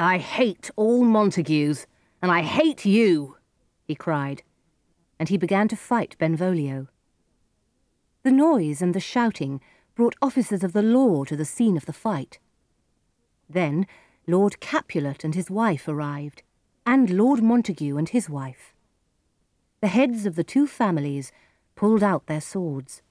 I hate all Montagues, and I hate you, he cried, and he began to fight Benvolio. The noise and the shouting brought officers of the law to the scene of the fight. Then Lord Capulet and his wife arrived, and Lord Montague and his wife. The heads of the two families pulled out their swords.